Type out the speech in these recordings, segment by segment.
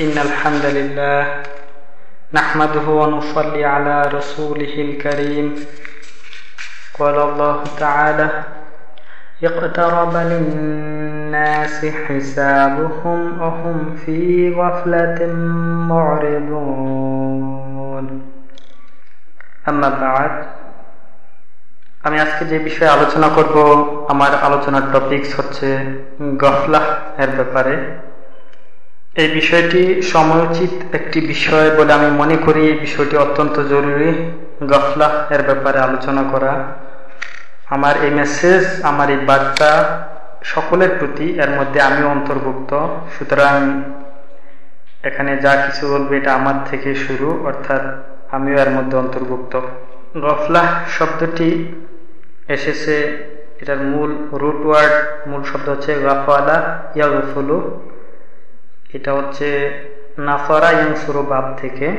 إن الحمد لله نحمده ونصلي على رسوله الكريم قال الله تعالى اقترب للناس حسابهم وهم في غفلة معرضون أما بعد আমি আজকে যে বিষয়ে আলোচনা করব আমার আলোচনার টপিকস হচ্ছে গফলাহ এর ব্যাপারে এই বিষয়টি সময়োচিত একটি বিষয় বলে আমি মনে করি। এই বিষয়টি অত্যন্ত জরুরি। গফলা এর ব্যাপারে আলোচনা করা। আমার এই মেসেজ আমার এই বার্তা সকলের প্রতি, এর মধ্যে আমিও অন্তর্ভুক্ত। সুতরাং এখানে যা কিছু বলবে এটা আমার থেকে শুরু, অর্থাৎ আমিও এর মধ্যে অন্তর্ভুক্ত। গফলা শব্দটি এসেছে, এটার মূল রুট ওয়ার্ড মূল শব্দ হচ্ছে গাফালা ইয়াগফুলু। এটা হচ্ছে নাফারা ইয়াংসুরু বাব থেকে।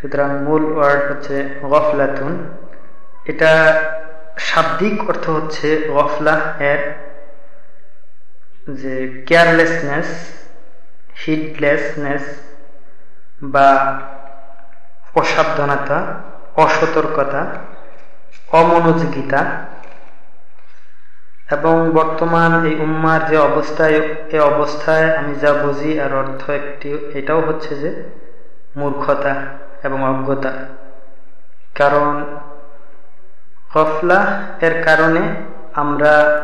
সুতরাং মূল ওয়ার্ড হচ্ছে গফলাতুন। এটা শাব্দিক অর্থ হচ্ছে গফলা এর যে কেয়ারলেসনেস হিডলেসনেস বা অসাবধানতা, অসতর্কতা, অমনোযোগিতা। এবং বর্তমান এই উম্মার যে অবস্থায়, এ অবস্থায় আমি যা বুঝি আর অর্থ একটি, এটাও হচ্ছে যে মূর্খতা এবং অজ্ঞতা। কারণ কফলা এর কারণে আমরা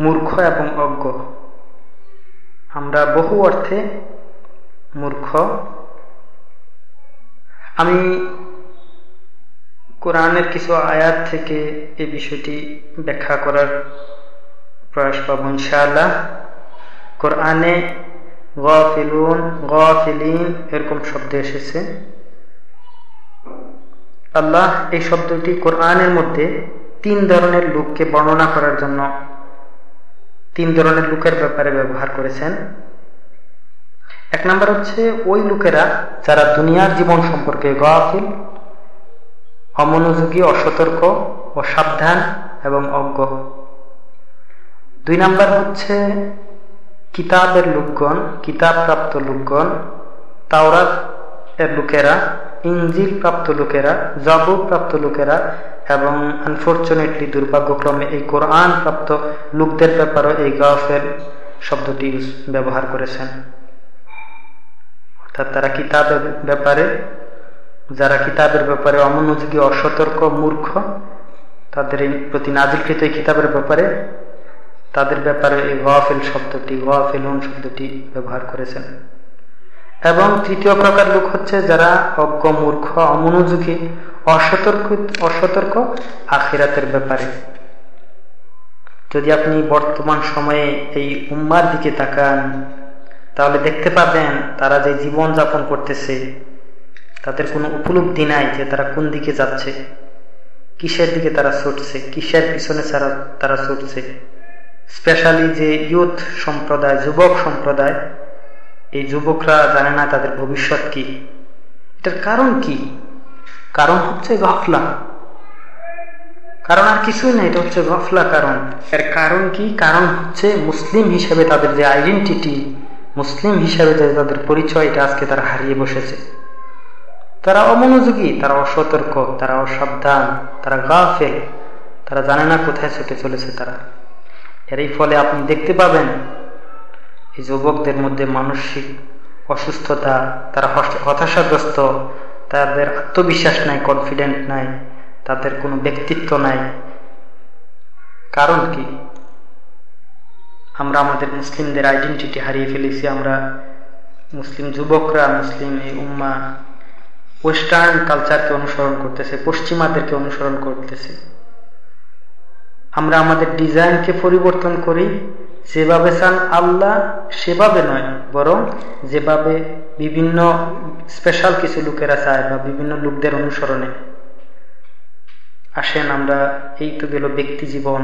মূর্খ এবং অজ্ঞ। আমরা বহু অর্থে মূর্খ। আমি কোরআনের কিছু আয়াত থেকে এই বিষয়টি ব্যাখ্যা করার প্রয়াস পাব ইনশাআল্লাহ। কোরআনে গফিলুন, গফিলিন এরকম শব্দ এসেছে। আল্লাহ এই শব্দটি কোরআনের মধ্যে তিন ধরনের লোককে বর্ণনা করার জন্য তিন ধরনের লোকের ব্যাপারে ব্যবহার করেছেন। এক নম্বর হচ্ছে ওই লোকেরা যারা দুনিয়ার জীবন সম্পর্কে গাফিল অমনোযোগী, অসতর্ক অসাবধান এবং অজ্ঞ। দুই নাম্বার হচ্ছে কিতাবের লোকগণ কিতাব প্রাপ্ত লোকগণ, তাওরাত এর লোকেরা, ইঞ্জিল প্রাপ্ত লোকেরা, জবুর প্রাপ্ত লোকেরা এবং আনফর্চুনেটলি দুর্ভাগ্যক্রমে এই কোরআন প্রাপ্ত লোকদের ব্যাপারেও এই গাফের শব্দটি ব্যবহার করেছেন। অর্থাৎ তারা কিতাবের ব্যাপারে যারা কিতাবের ব্যাপারে অমনোযোগী অসতর্ক, মূর্খ, তাদের প্রতি নাজিলকৃত এই কিতাবের ব্যাপারে, তাদের ব্যাপারে এই গফিল শব্দটি গফিলুন শব্দটি ব্যবহার করেছেন। এবং তৃতীয় প্রকার লোক হচ্ছে যারা অজ্ঞ, মূর্খ অমনোযোগী অসতর্ক অসতর্ক আখিরাতের ব্যাপারে। যদি আপনি বর্তমান সময়ে এই উম্মার দিকে তাকান, তাহলে দেখতে পাবেন তারা যে জীবন যাপন করতেছে তাদের কোনো উপলব্ধি নাই যে তারা কোন দিকে যাচ্ছে, কিসের দিকে তারা ছুটছে, কিসের পিছনে তারা তারা ছুটছে। স্পেশালি যে ইউথ সম্প্রদায়, যুবক সম্প্রদায়, এই যুবকরা জানে না তাদের ভবিষ্যৎ কি। এটার কারণ কি? কারণ হচ্ছে গফলা। কারণ আর কিছুই না, এটা হচ্ছে গফলা কারণ। এর কারণ কি? কারণ হচ্ছে মুসলিম হিসেবে তাদের যে আইডেন্টিটি মুসলিম হিসেবে তাদের পরিচয়, এটা আজকে তারা হারিয়ে বসেছে। তারা অমনোযোগী তারা অসতর্ক তারা অসাবধান তারা গাফেল, তারা জানে না কোথায় ছুটে চলেছে তারা। এর এই ফলে আপনি দেখতে পাবেন, এই যুবকদের মধ্যে মানসিক অসুস্থতা, তারা হতাশাগ্রস্ত, তাদের আত্মবিশ্বাস নাই কনফিডেন্ট নাই, তাদের কোনো ব্যক্তিত্ব নাই। কারণ কি? আমরা আমাদের মুসলিমদের আইডেন্টিটি হারিয়ে ফেলেছি, আমরা মুসলিম যুবকরা, মুসলিম এই উম্মা ওয়েস্টার্ন কালচারকে অনুসরণ করতেছে, পশ্চিমাদেরকে অনুসরণ করতেছে। আমরা আমাদের ডিজাইনকে পরিবর্তন করি, যেভাবে চান আল্লাহ, সেভাবে নয়, বরং যেভাবে বিভিন্ন স্পেশাল কিছু লোকেরা চায় বা বিভিন্ন লোকদের অনুসরণে। আসেন আমরা, এই তো গেল ব্যক্তি জীবন।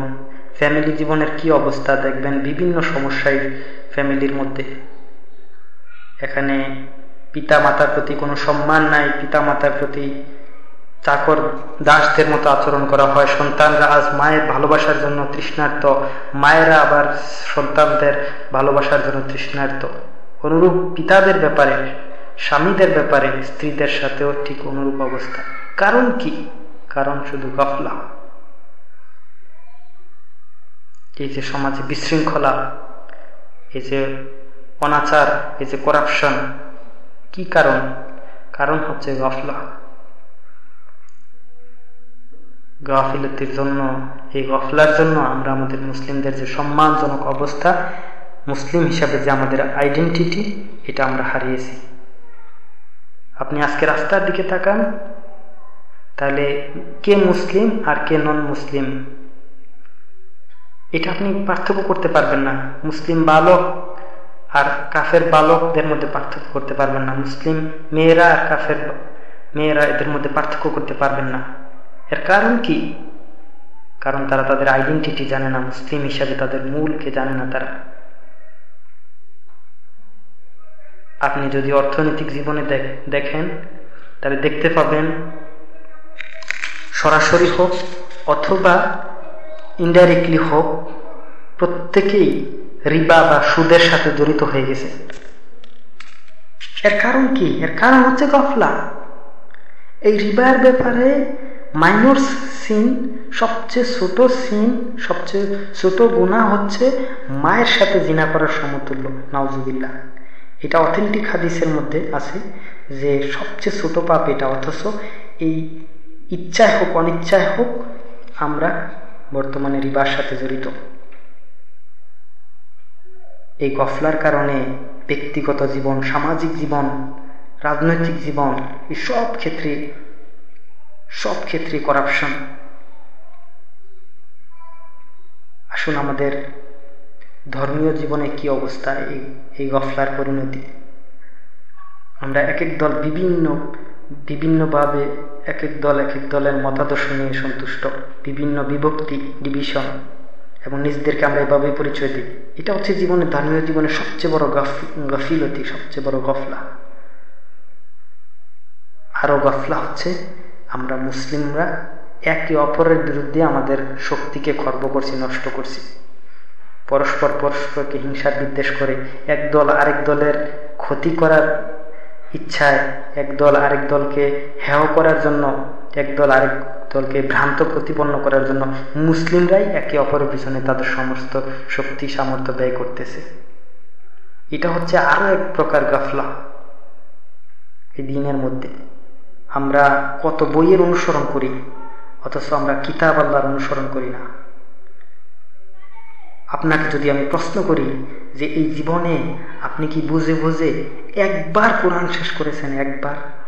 ফ্যামিলি জীবনের কি অবস্থা দেখবেন? বিভিন্ন সমস্যায় ফ্যামিলির মধ্যে। এখানে পিতা মাতার প্রতি কোনো সম্মান নাই পিতা মাতার প্রতি চাকর দাসদের মতো আচরণ করা হয়। সন্তানরা আজ মায়ের ভালোবাসার জন্য তৃষ্ণার্ত, মায়েরা আবার সন্তানদের ভালোবাসার জন্য তৃষ্ণার্ত। অনুরূপ পিতাদের ব্যাপারে, স্বামীদের ব্যাপারে, স্ত্রীদের সাথেও ঠিক অনুরূপ অবস্থা। কারণ কি? কারণ শুধু গফলা। এই যে সমাজে বিশৃঙ্খলা, এই যে অনাচার, এই যে করাপশন কি কারণ? কারণ হচ্ছে গফলা। গাফিলতির জন্য, এই গফলার জন্য আমরা আমাদের মুসলিমদের যে সম্মানজনক অবস্থা, মুসলিম হিসাবে যে আমাদের আইডেন্টিটি এটা আমরা হারিয়েছি। আপনি আজকে রাস্তার দিকে তাকান, তাহলে কে মুসলিম আর কে নন মুসলিম এটা আপনি পার্থক্য করতে পারবেন না। মুসলিম বালক আর কাফের বালকদের মধ্যে পার্থক্য করতে পারবেন না। মুসলিম মেয়েরা আর কাফের মেয়েরা এদের মধ্যে পার্থক্য করতে পারবেন না। এর কারণ কি? কারণ তারা তাদের আইডেন্টিটি জানে না, মুসলিম হিসাবে তাদের মূলকে জানে না তারা। আপনি যদি অর্থনৈতিক জীবনে দেখেন, তাহলে দেখতে পাবেন সরাসরি হোক অথবা ইনডাইরেক্টলি হোক প্রত্যেকেই রিবা বা সুদের সাথে জড়িত হয়ে গেছে। এর কারণ কি? এর কারণ হচ্ছে গফলা। এই রিবার ব্যাপারে মাইনর সিন, সবচেয়ে ছোট সিন, সবচেয়ে ছোট গুণা হচ্ছে মায়ের সাথে জিনা করার সমতুল্য নাউজুবিল্লা এটা অথেন্টিক হাদিসের মধ্যে আছে যে সবচেয়ে ছোট পাপ এটা, অথচ এই ইচ্ছায় হোক, অনিচ্ছায় হোক আমরা বর্তমানে রিবার সাথে জড়িত। এই গফলার কারণে ব্যক্তিগত জীবন, সামাজিক জীবন, রাজনৈতিক জীবন, এই সব ক্ষেত্রে সব ক্ষেত্রে করাপশন আসুন আমাদের ধর্মীয় জীবনে কি অবস্থা, এই এই গফলার পরিণতি। আমরা এক এক দল বিভিন্ন বিভিন্নভাবে এক এক দল এক এক দলের মতাদর্শ নিয়ে সন্তুষ্ট। বিভিন্ন বিভক্তি ডিভিশন এবং নিজেদেরকে আমরা এভাবে পরিচয় দিই। এটা হচ্ছে জীবনের ধর্মীয় জীবনের সবচেয়ে বড় গাফিলতি, সবচেয়ে বড় গফলা। আরও গফলা হচ্ছে, আমরা মুসলিমরা একে অপরের বিরুদ্ধে আমাদের শক্তিকে খর্ব করছি, নষ্ট করছি। পরস্পর পরস্পরকে হিংসার বিদ্বেষ করে, এক দল আরেক দলের ক্ষতি করার ইচ্ছায় এক দল আরেক দলকে হেয় করার জন্য এক দল আরেক দলকে ভ্রান্ত প্রতিপন্ন করার জন্য মুসলিমরাই একে অপরের পিছনে তাদের সমস্ত শক্তি, সামর্থ্য ব্যয় করতেছে। এটা হচ্ছে আরও এক প্রকার গাফলা এই দিনের মধ্যে। আমরা কত বইয়ের অনুসরণ করি, অথচ আমরা কিতাব আল্লাহর অনুসরণ করি না। আপনাকে যদি আমি প্রশ্ন করি যে এই জীবনে আপনি কি বুঝে বুঝে একবার কোরআন শেষ করেছেন? একবার।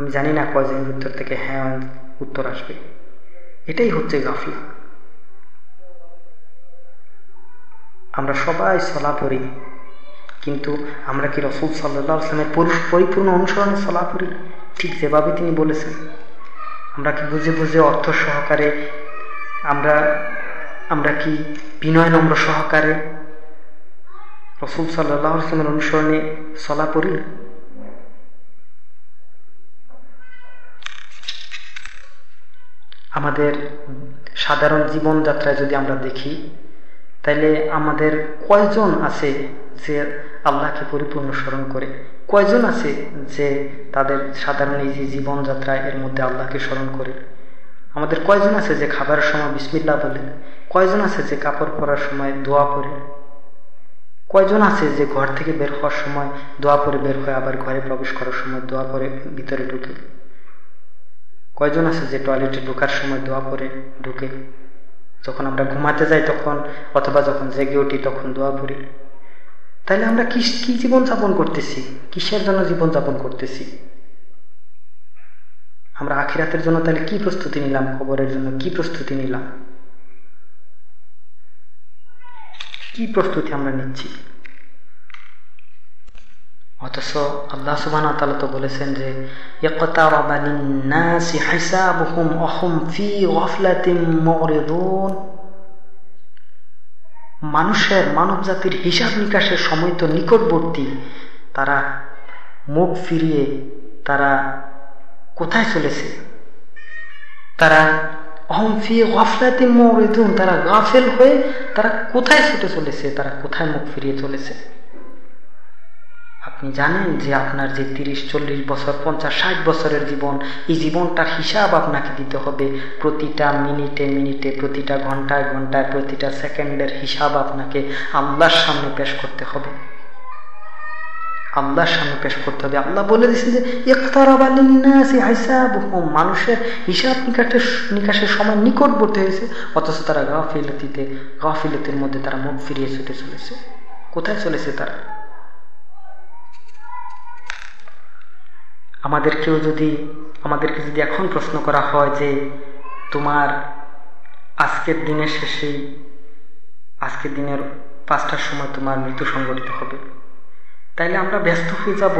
আমি জানি না কয়জনের উত্তর থেকে হ্যাঁ উত্তর আসবে। এটাই হচ্ছে গাফলা। আমরা সবাই সলা পড়ি, কিন্তু আমরা কি রসুল সাল্লাহ পরিপূর্ণ অনুসরণে সলা পড়ি? ঠিক যেভাবে তিনি বলেছেন। আমরা কি বুঝে বুঝে অর্থ সহকারে, আমরা আমরা কি বিনয় নম্র সহকারে রসুল সাল্লাহ আসলামের অনুসরণে সলা পড়ি? আমাদের সাধারণ জীবনযাত্রায় যদি আমরা দেখি, তাইলে আমাদের কয়জন আছে যে আল্লাহকে পরিপূর্ণ স্মরণ করে? কয়জন আছে যে তাদের সাধারণ এই যে জীবনযাত্রায় এর মধ্যে আল্লাহকে স্মরণ করে? আমাদের কয়জন আছে যে খাবারের সময় বিসমিল্লা বলে কয়জন আছে যে কাপড় পরার সময় দোয়া করে কয়জন আছে যে ঘর থেকে বের হওয়ার সময় দোয়া পরে বের হয় আবার ঘরে প্রবেশ করার সময় দোয়া পরে ভিতরে ঢুকে? কয়জন আছে যে টয়লেটে ঢোকার সময় দোয়া পরে ঢুকে? যখন আমরা ঘুমাতে যাই তখন, অথবা যখন জেগে উঠি তখন দোয়া পড়ি। তাহলে আমরা কি কি জীবনযাপন করতেছি? কিসের জন্য জীবনযাপন করতেছি? আমরা আখিরাতের জন্য তাহলে কি প্রস্তুতি নিলাম? খবরের জন্য কি প্রস্তুতি নিলাম? কি প্রস্তুতি আমরা নিচ্ছি? অথচ আল্লাহ তালা তো বলেছেন যে মানুষের মানব জাতির হিসাব নিকাশের সময় তো নিকটবর্তী। তারা মুখ ফিরিয়ে তারা কোথায় চলেছে? তারা অহমফি গফলাতে মরিদুন তারা গাফেল হয়ে তারা কোথায় ছুটে চলেছে? তারা কোথায় মুখ ফিরিয়ে চলেছে? আপনি জানেন যে আপনার যে তিরিশ, চল্লিশ বছর, পঞ্চাশ, ষাট বছরের জীবন, এই জীবনটার হিসাব আপনাকে দিতে হবে। প্রতিটা মিনিটে মিনিটে, প্রতিটা ঘন্টায় ঘন্টায়, প্রতিটা সেকেন্ডের হিসাব আপনাকে আল্লাহর সামনে পেশ করতে হবে। আল্লাহর সামনে পেশ করতে হবে। আল্লাহ বলে দিচ্ছেন যে মানুষের হিসাব নিকাশের নিকাশের সময় নিকটবর্তী হয়েছে, অথচ তারা গাফিলতিতে, গাফিলতির মধ্যে তারা মুখ ফিরিয়ে ছুটে চলেছে। কোথায় চলেছে তারা? আমাদেরকেও যদি, আমাদেরকে যদি এখন প্রশ্ন করা হয় যে তোমার আজকের দিনের শেষেই, আজকের দিনের পাঁচটার সময় তোমার মৃত্যু সংগঠিত হবে, তাইলে আমরা ব্যস্ত হয়ে যাব।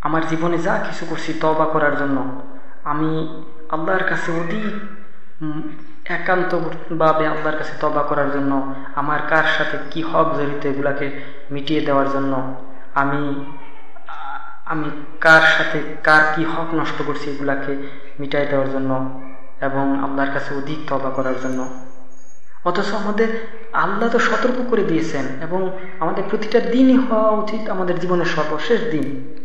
আমার জীবনে যা কিছু করছি তবা করার জন্য, আমি আল্লাহর কাছে অধিক একান্তভাবে আল্লাহর কাছে তবা করার জন্য, আমার কার সাথে কি হক জড়িত এগুলাকে মিটিয়ে দেওয়ার জন্য, আমি আমি কার সাথে, কার কি হক নষ্ট করছি এগুলাকে মিটাই দেওয়ার জন্য এবং আল্লাহর কাছে অধিক তবা করার জন্য। অথচ আমাদের আল্লাহ তো সতর্ক করে দিয়েছেন এবং আমাদের প্রতিটা দিনই হওয়া উচিত আমাদের জীবনের সর্বশেষ দিন।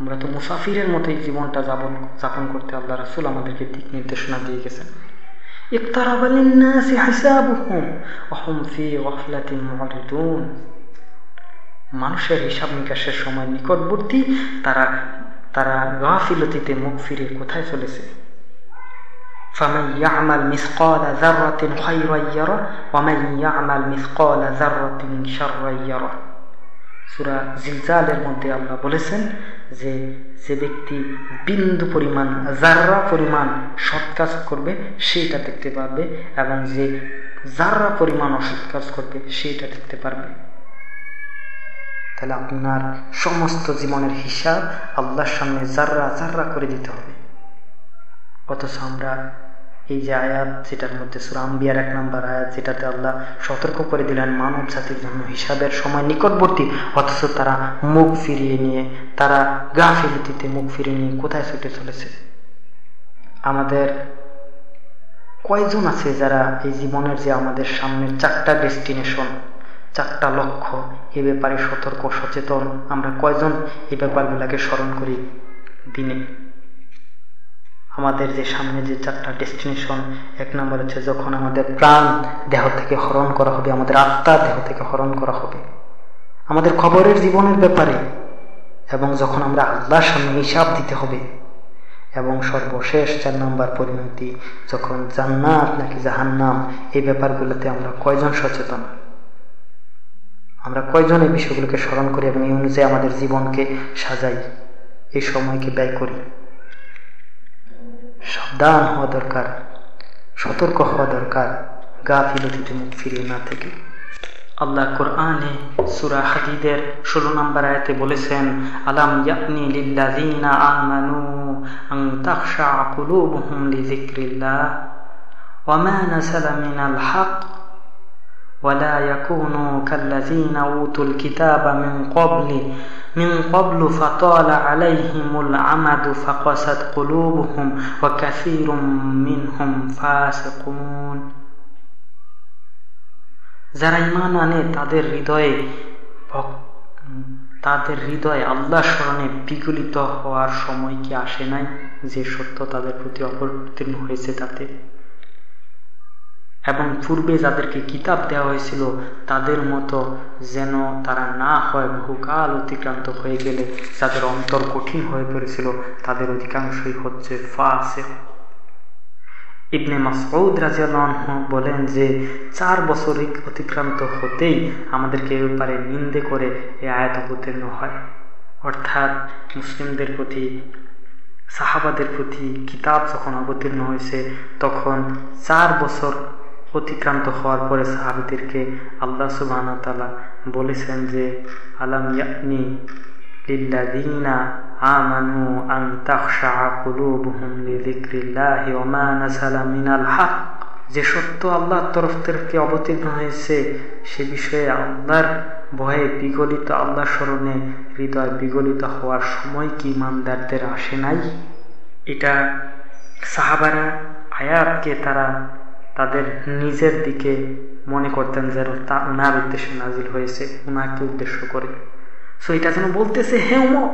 আমরা তো মুসাফিরের মতোই জীবনটা যাপন যাপন করতে আল্লাহ রাসুল আমাদেরকে দিক নির্দেশনা দিয়ে গেছেন। মানুষের হিসাব নিকাশের সময় নিকটবর্তী তারা তারা গাফিলতিতে মুখ ফিরে কোথায় চলেছে فمن يعمل مثقال ذرة خيرا يره ومن يعمل مثقال ذرة شرا يره সুরা জিলজালের মধ্যে আল্লাহ বলেছেন যে যে ব্যক্তি বিন্দু পরিমাণ জাররা পরিমাণ সৎ কাজ করবে সেইটা দেখতে পারবে এবং যে জাররা পরিমাণ অসৎ কাজ করবে সেইটা দেখতে পারবে তাহলে আপনার সমস্ত জীবনের হিসাব আল্লাহর সামনে জাররা জাররা করে দিতে হবে। অথচ আমরা এই যে আয়াত, যেটার মধ্যে সুরাম্বিয়ার এক নম্বর আয়াত, যেটাতে আল্লাহ সতর্ক করে দিলেন মানব জাতির জন্য হিসাবের সময় নিকটবর্তী, অথচ তারা মুখ ফিরিয়ে নিয়ে, তারা গাফিলিতিতে মুখ ফিরিয়ে নিয়ে কোথায় ছুটে চলেছে? আমাদের কয়জন আছে যারা এই জীবনের যে আমাদের সামনে চারটা ডেস্টিনেশন চারটা লক্ষ্য এ ব্যাপারে সতর্ক, সচেতন। আমরা কয়জন? এই ব্যাপারগুলোকে স্মরণ করি দিনে। আমাদের যে সামনে যে চারটা ডেস্টিনেশন, এক নম্বর হচ্ছে যখন আমাদের প্রাণ দেহ থেকে হরণ করা হবে, আমাদের আত্মা দেহ থেকে হরণ করা হবে। আমাদের খবরের জীবনের ব্যাপারে এবং যখন আমরা আল্লাহর সামনে হিসাব দিতে হবে এবং সর্বশেষ চার নম্বর পরিণতি, যখন জান্নাত নাকি জাহান্নাম এই ব্যাপারগুলোতে আমরা কয়জন সচেতন? আমরা কয়জন এই বিষয়গুলোকে স্মরণ করি এবং এই অনুযায়ী আমাদের জীবনকে সাজাই, এই সময়কে ব্যয় করি। সাবধান হওয়া দরকার, সতর্ক হওয়া দরকার গা গাফিলতিতে মুখ ফিরিয়ে না থেকে। আল্লাহ কোরআনে সুরা হাদিদের ষোলো নম্বর আয়াতে বলেছেন, আলাম ইয়াকনি লিল্লাযীনা আমানু আন তাখশা কুলুবুহুম লিযিকরিল্লাহ, ওয়া মা মিনাল ولا يكونوا كالذين أوتوا الكتاب من قبل من قبل فطال عليهم العمد فقست قلوبهم وكثير منهم فاسقون যারা ইমান আনে তাদের হৃদয়ে তাদের হৃদয়ে আল্লাহ স্মরণে বিগলিত হওয়ার সময় কি আসে নাই যে সত্য তাদের প্রতি অপতীর্ণ হয়েছে তাতে এবং পূর্বে যাদেরকে কিতাব দেওয়া হয়েছিল, তাদের মতো যেন তারা না হয় বহুকাল অতিক্রান্ত হয়ে গেলে, যাদের অন্তর কঠিন হয়ে পড়েছিল, তাদের অধিকাংশই হচ্ছে ফাসে ইবনে মাসউদ রাজিয়াল্লাহ বলেন যে, চার বছর অতিক্রান্ত হতেই আমাদেরকে এ ব্যাপারে নিন্দে করে এ আয়াত অবতীর্ণ হয়। অর্থাৎ মুসলিমদের প্রতি, সাহাবাদের প্রতি কিতাব যখন অবতীর্ণ হয়েছে, তখন চার বছর অতিক্রান্ত হওয়ার পরে সাহাবিদেরকে আল্লাহ সুবাহ তালা বলেছেন যে, আলাম ইয়াকনি আন যে সত্য আল্লাহর তরফ থেকে অবতীর্ণ হয়েছে, সে বিষয়ে আল্লাহর ভয়ে বিগলিত আল্লাহ স্মরণে হৃদয় বিগলিত হওয়ার সময় কি ইমানদারদের আসে নাই? এটা সাহাবারা আয়াতকে তারা তাদের নিজের দিকে মনে করতেন যেন তা উনার উদ্দেশ্যে নাজিল হয়েছে, উনাকে উদ্দেশ্য করে। সো এটা যেন বলতেছে, হে উমর,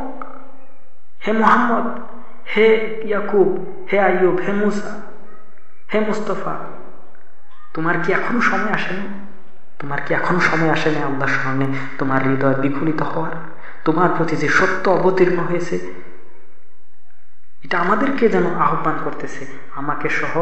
হে মোহাম্মদ, হে ইয়াকুব, হে আইয়ুব, হে মুসা, হে মুস্তফা, তোমার কি এখনও সময় আসেনি? তোমার কি এখনও সময় আসেনি আল্লাহর স্মরণে তোমার হৃদয় বিফলিত হওয়ার? তোমার প্রতি যে সত্য অবতীর্ণ হয়েছে এটা আমাদেরকে যেন আহ্বান করতেছে। আমাকে সহ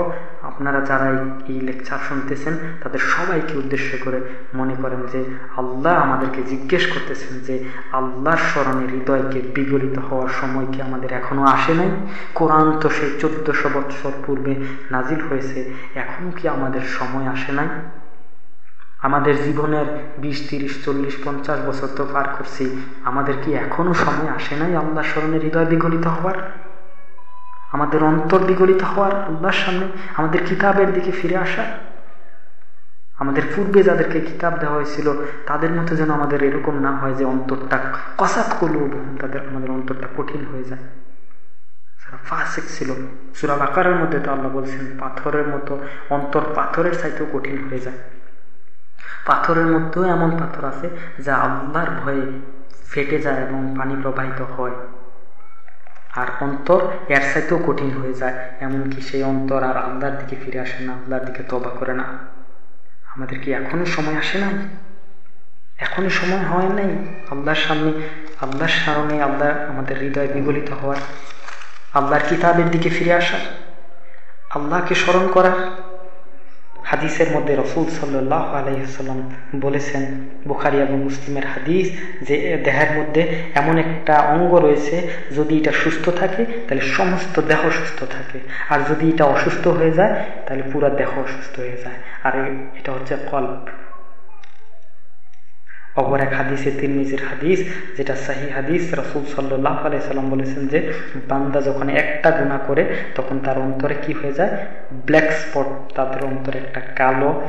আপনারা যারা এই লেকচার শুনতেছেন, তাদের সবাইকে উদ্দেশ্য করে মনে করেন যে আল্লাহ আমাদেরকে জিজ্ঞেস করতেছেন যে আল্লাহর স্মরণে হৃদয়কে বিগলিত হওয়ার সময় কি আমাদের এখনও আসে নাই? কোরআন তো সেই চোদ্দশো বৎসর পূর্বে নাজিল হয়েছে এখনও কি আমাদের সময় আসে নাই? আমাদের জীবনের বিশ, তিরিশ, চল্লিশ, পঞ্চাশ বছর তো পার করছি, আমাদের কি এখনও সময় আসে নাই আল্লাহ স্মরণে হৃদয় বিগলিত হওয়ার? আমাদের অন্তর বিগলিত হওয়ার আল্লাহর সামনে, আমাদের কিতাবের দিকে ফিরে আসার। আমাদের পূর্বে যাদেরকে কিতাব দেওয়া হয়েছিল, তাদের মতো যেন আমাদের এরকম না হয় যে অন্তরটা কসাত করল তাদের আমাদের অন্তরটা কঠিন হয়ে যায়। ফাসেক ছিল সুরাব আকারের মধ্যে তো আল্লাহ বলছেন, পাথরের মতো অন্তর পাথরের চাইতেও কঠিন হয়ে যায়। পাথরের মধ্যেও এমন পাথর আছে যা আল্লাহর ভয়ে ফেটে যায় এবং পানি প্রবাহিত হয়। আর অন্তর এর সাথেও কঠিন হয়ে যায়। এমনকি সেই অন্তর আর আল্লাহর দিকে ফিরে আসে না, আল্লাহর দিকে তবা করে না। আমাদের কি এখনও সময় আসে নাই? এখনই সময় হয় নাই? আল্লাহর সামনে আল্লাহর সামনে আল্লাহ আমাদের হৃদয় বিগলিত হওয়ার। আল্লাহর কিতাবের দিকে ফিরে আসার। আল্লাহকে স্মরণ করার। হাদিসের মধ্যে রসুল সাল্লাহ আলাইসাল্লাম বলেছেন, বুখারি এবং মুসলিমের হাদিস যে দেহের মধ্যে এমন একটা অঙ্গ রয়েছে, যদি এটা সুস্থ থাকে, তাহলে সমস্ত দেহ সুস্থ থাকে। আর যদি এটা অসুস্থ হয়ে যায়, তাহলে পুরা দেহ অসুস্থ হয়ে যায়। আর এটা হচ্ছে কল্প অপর এক হাদিসে তিরমিজির হাদিস, যেটা সাহি হাদিস, রসুল সাল্লাহ আলাইসাল্লাম বলেছেন যে, বান্দা যখন একটা গুণা করে, তখন তার অন্তরে কি হয়ে যায়? ব্ল্যাক স্পট তাদের অন্তরে একটা কালো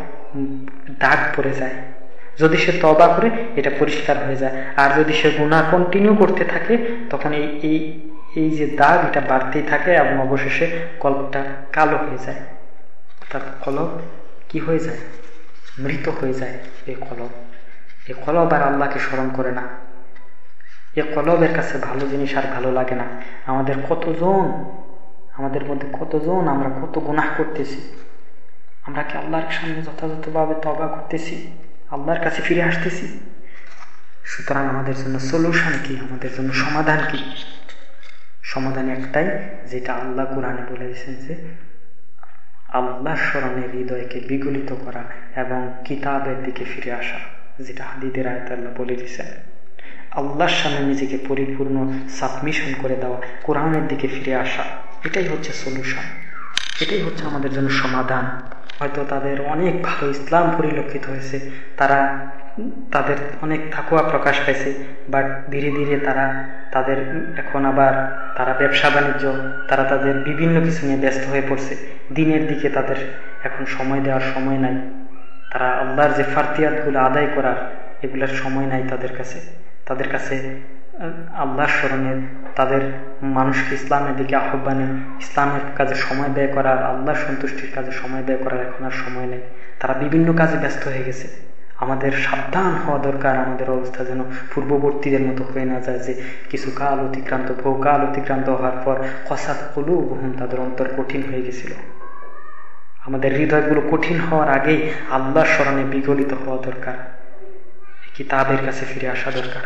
দাগ পড়ে যায়। যদি সে তবা করে, এটা পরিষ্কার হয়ে যায়। আর যদি সে গুণা কন্টিনিউ করতে থাকে, তখন এই এই এই যে দাগ, এটা বাড়তেই থাকে এবং অবশেষে কলপটা কালো হয়ে যায়। তার কলব কি হয়ে যায়? মৃত হয়ে যায় এই কলব। এ কলব আর আল্লাহকে স্মরণ করে না। এ কলবের কাছে ভালো জিনিস আর ভালো লাগে না। আমাদের কতজন, আমাদের মধ্যে কতজন আমরা কত গুনাহ করতেছি। আমরা কি আল্লাহর সামনে যথাযথভাবে তবা করতেছি? আল্লাহর কাছে ফিরে আসতেছি? সুতরাং আমাদের জন্য সলিউশন কি? আমাদের জন্য সমাধান কি? সমাধান একটাই, যেটা আল্লাহ কোরআনে বলে দিয়েছেন যে আল্লাহ স্মরণে হৃদয়কে বিগলিত করা এবং কিতাবের দিকে ফিরে আসা। যেটা হাদিদের আয়ত আল্লাহ বলে দিছেন আল্লাহর সামনে নিজেকে পরিপূর্ণ সাবমিশন করে দেওয়া, কোরআনের দিকে ফিরে আসা, এটাই হচ্ছে সলিউশন এটাই হচ্ছে আমাদের জন্য সমাধান। হয়তো তাদের অনেক ভালো ইসলাম পরিলক্ষিত হয়েছে, তারা তাদের অনেক থাকুয়া প্রকাশ পাইছে বাট ধীরে ধীরে তারা তাদের এখন আবার তারা ব্যবসা বাণিজ্য, তারা তাদের বিভিন্ন কিছু নিয়ে ব্যস্ত হয়ে পড়ছে। দিনের দিকে তাদের এখন সময় দেওয়ার সময় নাই। তারা আল্লাহর যে ফারতিয়াতগুলো আদায় করার এগুলোর সময় নাই তাদের কাছে। তাদের কাছে আল্লাহর স্মরণে তাদের মানুষকে ইসলামের দিকে আহ্বানে, ইসলামের কাজে সময় ব্যয় করার, আল্লাহর সন্তুষ্টির কাজে সময় ব্যয় করার এখন আর সময় নেই। তারা বিভিন্ন কাজে ব্যস্ত হয়ে গেছে। আমাদের সাবধান হওয়া দরকার, আমাদের অবস্থা যেন পূর্ববর্তীদের মতো হয়ে না যায় যে কিছু কাল অতিক্রান্ত বহু কাল অতিক্রান্ত হওয়ার পর কসাদ কলু বহুম তাদের অন্তর কঠিন হয়ে গেছিল। আমাদের হৃদয়গুলো কঠিন হওয়ার আগেই আল্লাহর স্মরণে বিগলিত হওয়া দরকার। কিতাবের কাছে ফিরে আসা দরকার।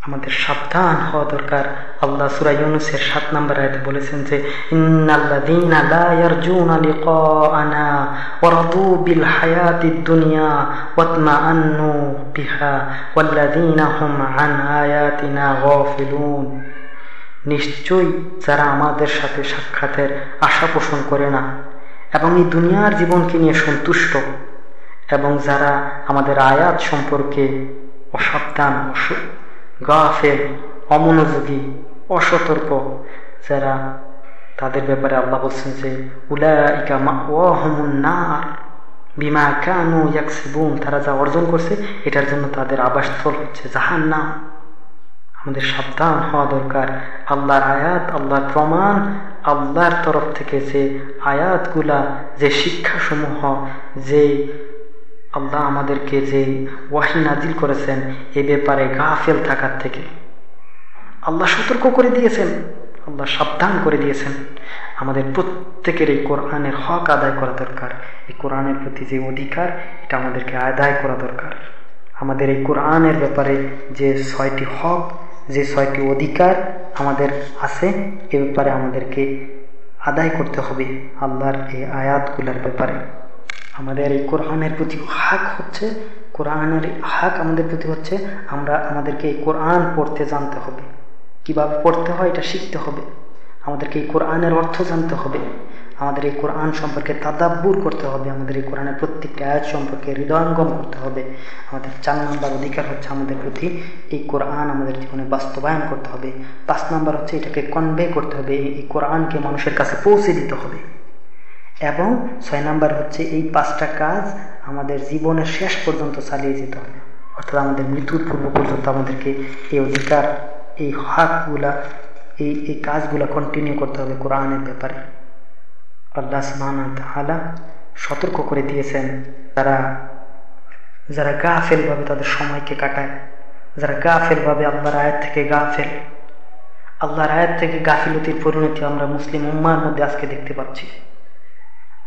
আমাদের সাবধান হওয়া দরকার। আল্লাহ সুরা ইউনুসের সাত নম্বর আয়াতে বলেছেন যে নিশ্চয়ই যারা আমাদের সাথে সাক্ষাতের আশা পোষণ করে না এবং এই দুনিয়ার জীবনকে নিয়ে সন্তুষ্ট এবং যারা আমাদের আয়াত সম্পর্কে অসাবধান গাফের অমনোযোগী, অসতর্ক, যারা তাদের ব্যাপারে আল্লাহ বলছেন যে নার, বিমা কানু তারা যা অর্জন করছে, এটার জন্য তাদের আবাসস্থল হচ্ছে জাহান নাম আমাদের সাবধান হওয়া দরকার। আল্লাহর আয়াত, আল্লাহর প্রমাণ আল্লাহর তরফ থেকে যে আয়াতগুলা, যে শিক্ষাসমূহ, যে আল্লাহ আমাদেরকে যে ওয়াহি নাজিল করেছেন, এ ব্যাপারে গাফেল থাকার থেকে। আল্লাহ সতর্ক করে দিয়েছেন, আল্লাহ সাবধান করে দিয়েছেন। আমাদের প্রত্যেকের এই কোরআনের হক আদায় করা দরকার। এই কোরআনের প্রতি যে অধিকার, এটা আমাদেরকে আদায় করা দরকার। আমাদের এই কোরআনের ব্যাপারে যে ছয়টি হক যে ছয়টি অধিকার আমাদের আছে, এ ব্যাপারে আমাদেরকে আদায় করতে হবে আল্লাহর এই আয়াতগুলোর ব্যাপারে। আমাদের এই কোরআনের প্রতি হাক হচ্ছে, কোরআনের হাক আমাদের প্রতি হচ্ছে, আমরা আমাদেরকে এই কোরআন পড়তে জানতে হবে। কীভাবে পড়তে হয় এটা শিখতে হবে। আমাদেরকে এই কোরআনের অর্থ জানতে হবে। আমাদের এই কোরআন সম্পর্কে তাদাব্বুর করতে হবে, আমাদের এই কোরআনের প্রত্যেকটি আয়াত সম্পর্কে হৃদয়ঙ্গম করতে হবে। আমাদের চার নম্বর অধিকার হচ্ছে আমাদের প্রতি, এই কোরআন আমাদের জীবনে বাস্তবায়ন করতে হবে। পাঁচ নম্বর হচ্ছে এটাকে কনভে করতে হবে, এই কোরআনকে মানুষের কাছে পৌঁছে দিতে হবে। এবং ছয় নাম্বার হচ্ছে এই পাঁচটা কাজ আমাদের জীবনের শেষ পর্যন্ত চালিয়ে যেতে হবে। অর্থাৎ আমাদের মৃত্যুর পূর্ব পর্যন্ত আমাদেরকে এই অধিকার, এই হাকগুলা, এই এই কাজগুলা কন্টিনিউ করতে হবে কোরআনের ব্যাপারে। আল্লাহ আলা সতর্ক করে দিয়েছেন তারা যারা গা ফেলভাবে তাদের সময়কে কাটায়, যারা গা ফেলভাবে আল্লাহর আয়াত থেকে গা ফেল আল্লাহর আয়াত থেকে গাফিলতির পরিণতি আমরা মুসলিম উম্মার মধ্যে আজকে দেখতে পাচ্ছি।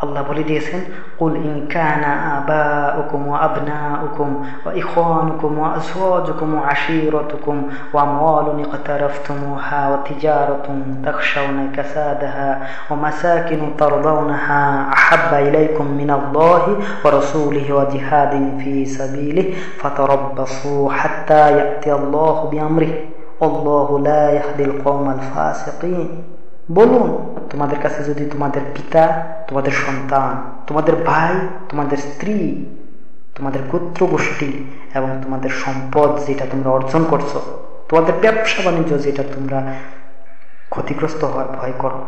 আল্লাহ বলে দিয়েছেন কুল ইন কানা আবাউকুম ওয়া আবনাউকুম ওয়া ইখওয়ানুকুম ওয়া আজওয়াজুকুম ওয়া আশীরাতুকুম ওয়া আমওয়ালুন ইqtaraftumuha ওয়া তিজারাতুন তাখশাউনা কাসাদাহা ওয়া মাসাকিন তারদাউনাহা আহাব্বা ইলাইকুম মিনাল্লাহি ওয়া রাসূলিহি ওয়া জিহাদিন ফি সাবিলিহি ফাতারাব্বাসু হাত্তা ইয়াতি আল্লাহু বিআমরিহি আল্লাহু লা ইয়াহদিল কওমাল ফাসিকিন বলুন, তোমাদের কাছে যদি তোমাদের পিতা, তোমাদের সন্তান, তোমাদের ভাই, তোমাদের স্ত্রী, তোমাদের গোত্র গোষ্ঠী এবং তোমাদের সম্পদ যেটা তোমরা অর্জন করছ, তোমাদের ব্যবসা বাণিজ্য যেটা তোমরা ক্ষতিগ্রস্ত হওয়ার ভয় করো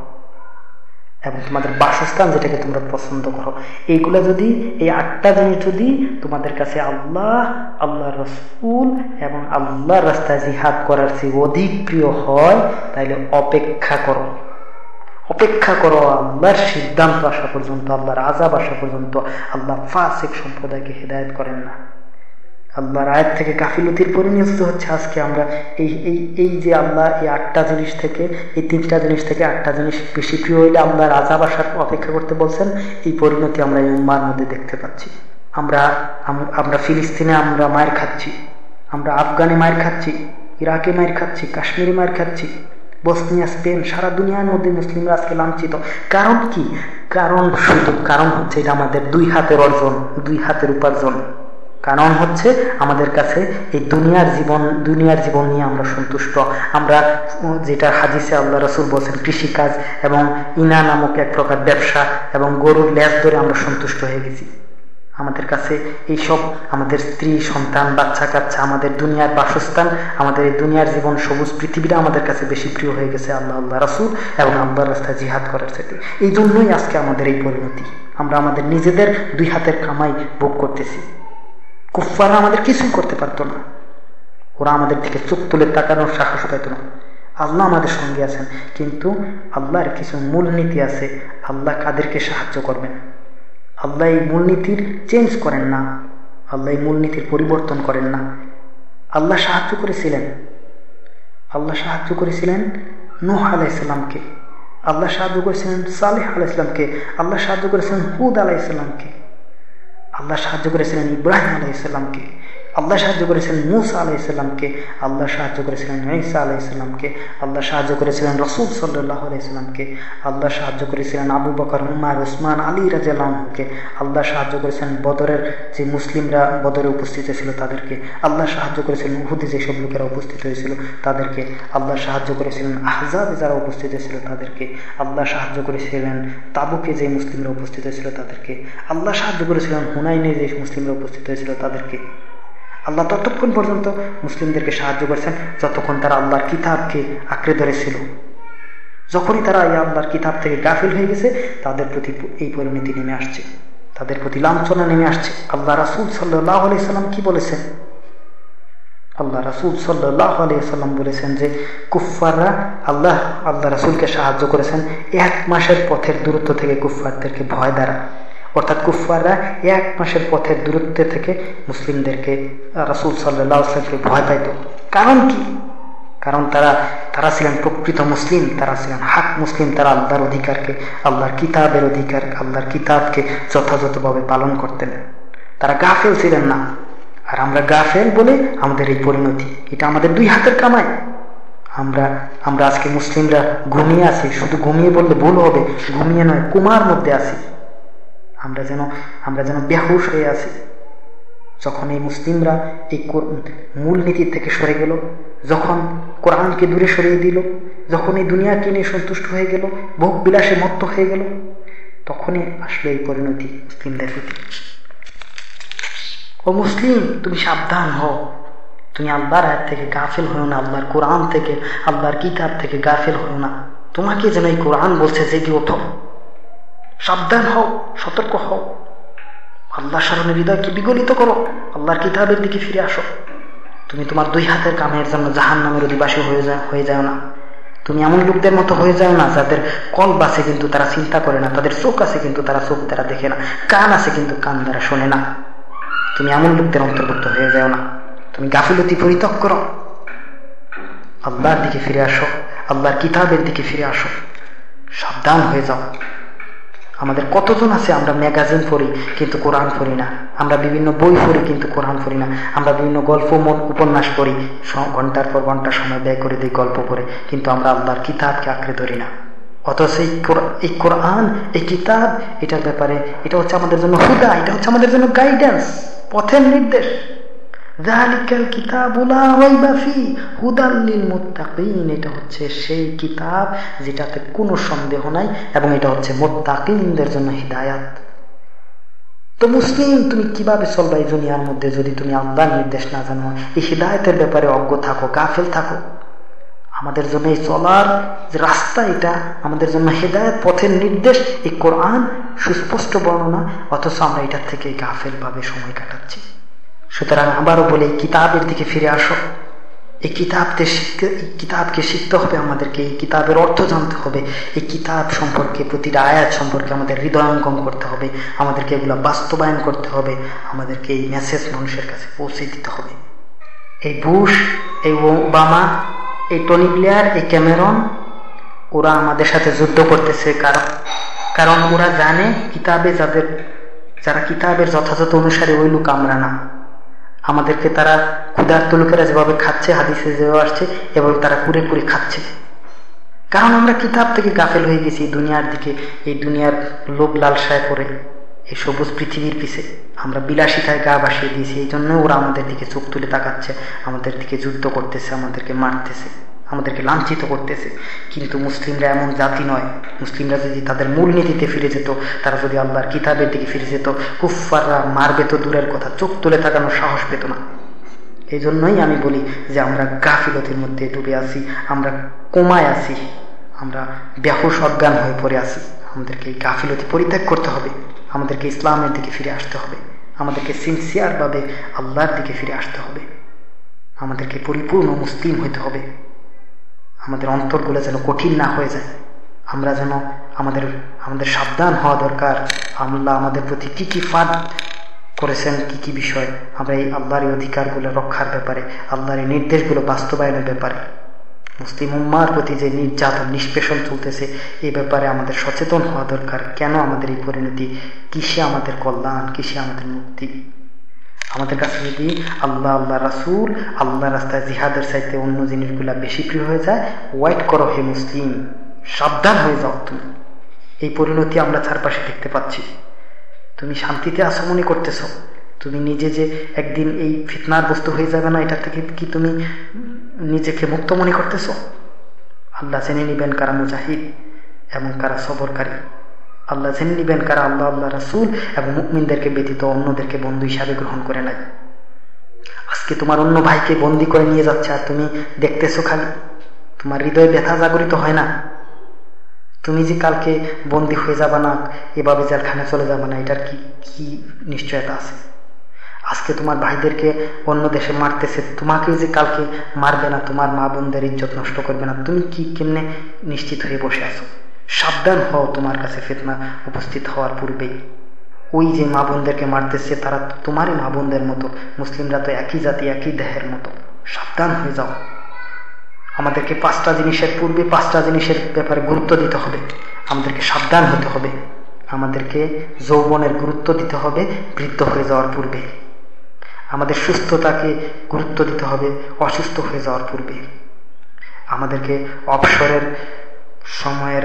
এবং তোমাদের বাসস্থান যেটাকে তোমরা পছন্দ করো, এইগুলো যদি, এই আটটা জিনিস যদি তোমাদের কাছে আল্লাহ আল্লাহ রসুল এবং আল্লাহর রাস্তায় জিহাদ করার চেয়ে অধিক প্রিয় হয় তাহলে অপেক্ষা করো। অপেক্ষা করো, আল্লাহর সিদ্ধান্ত আসা পর্যন্ত, আল্লাহর আজাব আসা পর্যন্ত আল্লাহ ফাসেক সম্প্রদায়কে হেদায়ত করেন না। আল্লাহর আয়ের থেকে কাফিলতির পরিণত হচ্ছে আজকে আমরা এই এই এই যে আল্লাহ এই আটটা জিনিস থেকে, এই তিনটা জিনিস থেকে আটটা জিনিস বেশি প্রিয় হইলে আল্লাহর আজাব আসার অপেক্ষা করতে বলছেন, এই পরিণতি আমরা এই উম্মার মধ্যে দেখতে পাচ্ছি। আমরা আমরা ফিলিস্তিনে আমরা মায়ের খাচ্ছি, আমরা আফগানে মায়ের খাচ্ছি, ইরাকে মায়ের খাচ্ছি, কাশ্মীরে মায়ের খাচ্ছি বসনিয়া, স্পেন, সারা দুনিয়ার মধ্যে মুসলিমরা আজকে লাঞ্ছিত। কারণ কি? কারণ শুধু কারণ হচ্ছে এটা আমাদের দুই হাতের অর্জন, দুই হাতের উপার্জন। কারণ হচ্ছে আমাদের কাছে এই দুনিয়ার জীবন দুনিয়ার জীবন নিয়ে আমরা সন্তুষ্ট। আমরা যেটা হাজিসে আল্লাহ রসুল বলছেন, কৃষিকাজ এবং ইনা নামক এক প্রকার ব্যবসা এবং গরুর ল্যাস ধরে আমরা সন্তুষ্ট হয়ে গেছি। আমাদের কাছে এইসব আমাদের স্ত্রী, সন্তান, বাচ্চা কাচ্চা, আমাদের দুনিয়ার বাসস্থান, আমাদের এই দুনিয়ার জীবন সবুজ পৃথিবীটা আমাদের কাছে বেশি প্রিয় হয়ে গেছে আল্লাহ আল্লাহ রাসুল এবং আল্লাহ রাস্তায় জিহাদ করার সাথে এই জন্যই আজকে আমাদের এই পরিণতি। আমরা আমাদের নিজেদের দুই হাতের কামাই ভোগ করতেছি। কুফারা আমাদের কিছুই করতে পারতো না। ওরা আমাদের থেকে চোখ তুলে তাকানোর সাহস পাইত না। আল্লাহ আমাদের সঙ্গে আছেন, কিন্তু আল্লাহর কিছু মূলনীতি আছে। আল্লাহ কাদেরকে সাহায্য করবেন? আল্লাহ এই মূলনীতির চেঞ্জ করেন না। আল্লাহ এই মূলনীতির পরিবর্তন করেন না। আল্লাহ সাহায্য করেছিলেন। আল্লাহ সাহায্য করেছিলেন নুহ আলাইসাল্লামকে আল্লাহ সাহায্য করেছিলেন সালেহ আলাইসলামকে আল্লাহ সাহায্য করেছিলেন হুদ আলাইসাল্লামকে আল্লাহ সাহায্য করেছিলেন ইব্রাহিম আলাইসাল্লামকে আল্লাহ সাহায্য করেছিলেন মুসা আলাইসাল্লামকে আল্লাহ সাহায্য করেছিলেন ঈসা আলাইসাল্লামকে আল্লাহ সাহায্য করেছিলেন রসুল সাল্লাহ আলাইসাল্লামকে আল্লাহ সাহায্য করেছিলেন আবু বকর, উমার, উসমান, আলী রাজাকে আল্লাহ সাহায্য করেছিলেন বদরের যে মুসলিমরা বদরে উপস্থিত ছিল তাদেরকে, আল্লাহ সাহায্য করেছিলেন উহুদে যেসব লোকেরা উপস্থিত হয়েছিল তাদেরকে, আল্লাহ সাহায্য করেছিলেন আহজাবে যারা উপস্থিত হয়েছিল তাদেরকে, আল্লাহ সাহায্য করেছিলেন তাবুকে যে মুসলিমরা উপস্থিত হয়েছিল তাদেরকে, আল্লাহ সাহায্য করেছিলেন হুনাইনে যে মুসলিমরা উপস্থিত হয়েছিল তাদেরকে। আল্লাহ ততক্ষণ পর্যন্ত মুসলিমদেরকে সাহায্য করেছেন, যতক্ষণ তারা আল্লাহর কিতাবকে আঁকড়ে ধরেছিল। যখনই তারা এই আল্লাহর কিতাব থেকে গাফিল হয়ে গেছে, তাদের প্রতি এই পরিণতি নেমে আসছে। তাদের প্রতি লাঞ্ছনা নেমে আসছে। আল্লাহ রাসুল সাল্লাহ আলি সাল্লাম কি বলেছেন? আল্লাহ রাসুল সাল্লাহ আলিয়াল্লাম বলেছেন যে কুফাররা আল্লাহ আল্লাহ রাসুলকে সাহায্য করেছেন এক মাসের পথের দূরত্ব থেকে কুফফারদেরকে ভয় দ্বারা। অর্থাৎ কুফফাররা এক মাসের পথের দূরত্ব থেকে মুসলিমদেরকে রাসুল সাল্লাহ আসলামকে ভয় পাইত। কারণ কি? কারণ তারা তারা ছিলেন প্রকৃত মুসলিম, তারা ছিলেন হাক মুসলিম, তারা আল্লাহর অধিকারকে, আল্লাহর কিতাবের অধিকার আল্লাহর কিতাবকে যথাযথভাবে পালন করতেন। তারা গাফেল ছিলেন না। আর আমরা গাফেল বলে আমাদের এই পরিণতি, এটা আমাদের দুই হাতের কামাই। আমরা আমরা আজকে মুসলিমরা ঘুমিয়ে আছি, শুধু ঘুমিয়ে বললে ভুল হবে, ঘুমিয়ে নয়, কুমার মধ্যে আছি। আমরা যেন আমরা যেন বেহুশ হয়ে আছি। যখন এই মুসলিমরা এই মূল নীতি থেকে সরে গেল, যখন কোরআনকে দূরে সরিয়ে দিল, যখন এই দুনিয়াকে নিয়ে সন্তুষ্ট হয়ে গেল, ভোগ বিলাসে মত্ত হয়ে গেল, তখনই আসলো এই পরিণতি মুসলিমদের প্রতি। ও মুসলিম, তুমি সাবধান হও। তুমি আল্লাহর হাত থেকে গাফিল হও না, আল্লাহর কোরআন থেকে, আল্লাহর কিতাব থেকে গাফিল হও না। তোমাকে যেন এই কোরআন বলছে জেগে ওঠো সাবধান হও, সতর্ক হও। আল্লাহ স্মরণের হৃদয়কে বিগলিত করো। আল্লাহর কিতাবের দিকে ফিরে আসো। তুমি তোমার দুই হাতের কামের জন্য জাহান নামের অধিবাসী হয়ে যায় হয়ে যাও না। তুমি এমন লোকদের মতো হয়ে যাও না যাদের কল বাসে কিন্তু তারা চিন্তা করে না, তাদের চোখ আছে কিন্তু তারা চোখ দ্বারা দেখে না, কান আছে কিন্তু কান দ্বারা শোনে না। তুমি এমন লোকদের অন্তর্ভুক্ত হয়ে যাও না। তুমি গাফিলতি পরিত্যাগ করো। আল্লাহর দিকে ফিরে আসো। আল্লাহর কিতাবের দিকে ফিরে আসো। সাবধান হয়ে যাও। আমাদের কতজন আছে আমরা ম্যাগাজিন পড়ি কিন্তু কোরআন পড়ি না? আমরা বিভিন্ন বই পড়ি কিন্তু কোরআন পড়ি না। আমরা বিভিন্ন গল্প, মন, উপন্যাস পড়ি। ঘণ্টার পর ঘণ্টা সময় ব্যয় করে দিই গল্প পড়ে। কিন্তু আমরা আল্লাহর কিতাবকে আঁকড়ে ধরি না। অথচ এই কোরআন, এই কিতাব, এটার ব্যাপারে এটা হচ্ছে আমাদের জন্য হুদা, এটা হচ্ছে আমাদের জন্য গাইডেন্স পথের নির্দেশ। এটা হচ্ছে সেই কিতাব যেটাতে কোনো সন্দেহ নাই এবং এটা হচ্ছে মোত্তাকিনদের জন্য হৃদায়াত। তো মুসলিম, তুমি কীভাবে চলবা এই দুনিয়ার মধ্যে যদি তুমি আল্লাহর নির্দেশ না জানো? এই হৃদায়তের ব্যাপারে অজ্ঞ থাকো, গাফেল থাকো। আমাদের জন্য এই চলার যে রাস্তা এটা, আমাদের জন্য হেদায়ত পথের নির্দেশ, এই কোরআন সুস্পষ্ট বর্ণনা, অথচ আমরা এটার থেকে গাফেল ভাবে সময় কাটাচ্ছি। সুতরাং আবারও বলে কিতাবের দিকে ফিরে আসো। এই কিতাবকে শিখতে কিতাবকে শিখতে হবে আমাদেরকে, এই কিতাবের অর্থ জানতে হবে। এই কিতাব সম্পর্কে, প্রতিটা আয়াত সম্পর্কে আমাদের হৃদয়ঙ্কন করতে হবে। আমাদেরকে এগুলো বাস্তবায়ন করতে হবে। আমাদেরকে এই মেসেজ মানুষের কাছে পৌঁছে দিতে হবে। এই বুশ, এই ওবামা, এই টনি প্লেয়ার এই ক্যামেরন, ওরা আমাদের সাথে যুদ্ধ করতেছে। কারণ কারণ ওরা জানে কিতাবে যাদের, যারা কিতাবের যথাযথ অনুসারে ওই লোক আমরা না। আমাদেরকে তারা ক্ষুধার্ত লোকেরা যেভাবে খাচ্ছে, হাদিসে যেভাবে আসছে এবং তারা পুরে পুরে খাচ্ছে। কারণ আমরা কিতাব থেকে গাফেল হয়ে গেছি দুনিয়ার দিকে, এই দুনিয়ার লোভ লালসায় করে এই সবুজ পৃথিবীর পিছে। আমরা বিলাসিতায় গা বাসিয়ে দিয়েছি, এই জন্য ওরা আমাদের দিকে চোখ তুলে তাকাচ্ছে, আমাদের দিকে যুদ্ধ করতেছে, আমাদেরকে মারতেছে। আমাদেরকে লাঞ্ছিত করতেছে। কিন্তু মুসলিমরা এমন জাতি নয়। মুসলিমরা যদি তাদের মূল নীতিতে ফিরে যেত, তারা যদি আল্লাহর কিতাবের দিকে ফিরে যেত কুফাররা মারবে তো দূরের কথা, চোখ তুলে তাকানোর সাহস পেত না। এই জন্যই আমি বলি যে আমরা গাফিলতির মধ্যে ডুবে আছি, আমরা কমায় আছি, আমরা ব্যাহুস অজ্ঞান হয়ে পড়ে আছি। আমাদেরকে এই গাফিলতি পরিত্যাগ করতে হবে, আমাদেরকে ইসলামের দিকে ফিরে আসতে হবে, আমাদেরকে সিনসিয়ারভাবে আল্লাহর দিকে ফিরে আসতে হবে, আমাদেরকে পরিপূর্ণ মুসলিম হইতে হবে। আমাদের অন্তরগুলো যেন কঠিন না হয়ে যায়। আমরা যেন আমাদের আমাদের সাবধান হওয়া দরকার। আল্লাহ আমাদের প্রতি কী কী ফাঁদ করেছেন, কি কি বিষয়, আমরা এই আল্লাহর অধিকারগুলো রক্ষার ব্যাপারে, আল্লাহর নির্দেশগুলো বাস্তবায়নের ব্যাপারে, মুসলিম উম্মার প্রতি যে নির্যাতন, নিষ্পেষণ চলতেছে, এই ব্যাপারে আমাদের সচেতন হওয়া দরকার। কেন আমাদের এই পরিণতি? কিসে আমাদের কল্যাণ? কিসে আমাদের মুক্তি? আমাদের কাছে যদি আল্লাহ আল্লাহ রাসুল, আল্লাহ রাস্তায় জিহাদের চাইতে অন্য জিনিসগুলা বেশি প্রিয় হয়ে যায় ওয়াইট করো হে মুসলিম, সাবধান হয়ে যাও তুমি। এই পরিণতি আমরা চারপাশে দেখতে পাচ্ছি। তুমি শান্তিতে আসো মনে করতেছ। তুমি নিজে যে একদিন এই ফিতনার বস্তু হয়ে যাবে না, এটা থেকে কি তুমি নিজেকে মুক্ত মনে করতেছ? আল্লাহ জেনে নিবেন কারা মুজাহিদ এবং কারা সবরকারী। আল্লাহ জেনে নিবেন কারা আল্লাহ আল্লাহ রাসুল এবং মুকমিনদেরকে ব্যতীত অন্যদেরকে বন্ধু হিসাবে গ্রহণ করে নাই। আজকে তোমার অন্য ভাইকে বন্দি করে নিয়ে যাচ্ছে আর তুমি দেখতেছো খালি। তোমার হৃদয়ে ব্যথা জাগরিত হয় না। তুমি যে কালকে বন্দি হয়ে যাবে না, এভাবে জেলখানে চলে যাবে না, এটার কি কি নিশ্চয়তা আছে? আজকে তোমার ভাইদেরকে অন্য দেশে মারতেছে তোমাকে যে কালকে মারবে না, তোমার মা বোনদের ইজ্জত নষ্ট করবে না। তুমি কি কেমনে নিশ্চিত হয়ে বসে আছো? সাবধান হও তোমার কাছে ফেতনা উপস্থিত হওয়ার পূর্বেই ওই যে মা বোনদেরকে মারতেছে, তারা তোমারই মা বোনদের মতো। মুসলিমরা তো একই জাতি, একই দেহের মতো। সাবধান হয়ে যাও। আমাদেরকে পাঁচটা জিনিসের পূর্বে পাঁচটা জিনিসের ব্যাপারে গুরুত্ব দিতে হবে। আমাদেরকে সাবধান হতে হবে। আমাদেরকে যৌবনের গুরুত্ব দিতে হবে, বৃদ্ধ হয়ে যাওয়ার পূর্বে। আমাদের সুস্থতাকে গুরুত্ব দিতে হবে, অসুস্থ হয়ে যাওয়ার পূর্বে। আমাদেরকে অবসরের সময়ের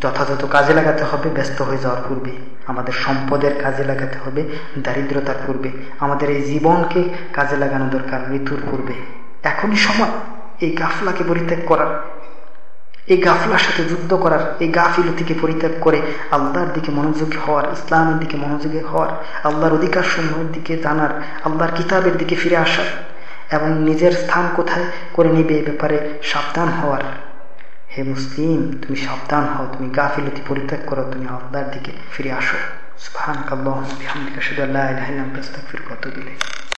যথাযথ কাজে লাগাতে হবে, ব্যস্ত হয়ে যাওয়ার পূর্বে। আমাদের সম্পদের কাজে লাগাতে হবে, দারিদ্রতার পূর্বে। আমাদের এই জীবনকে কাজে লাগানো দরকার, মৃত্যুর পূর্বে। এখনই সময় এই গাফলাকে পরিত্যাগ করার। এই গাফলার সাথে যুদ্ধ করার, এই গাফিলতিকে পরিত্যাগ করে আল্লাহর দিকে মনোযোগী হওয়ার, ইসলামের দিকে মনোযোগী হওয়ার, আল্লাহর অধিকার সমূহের দিকে জানার, আল্লাহর কিতাবের দিকে ফিরে আসার এবং নিজের স্থান কোথায় করে নিবে এ ব্যাপারে সাবধান হওয়ার। হে মুসলিম, তুমি সাবধান হও, তুমি গাফিলতি পরিত্যাগ করো, তুমি আল্লাহর দিকে ফিরে আসো। সুবহানাকাল্লাহুম্মা বিহামদিকা, আশহাদু আল্লা ইলাহা ইল্লা আনতা, আস্তাগফিরুকা ওয়া আতুবু ইলাইক।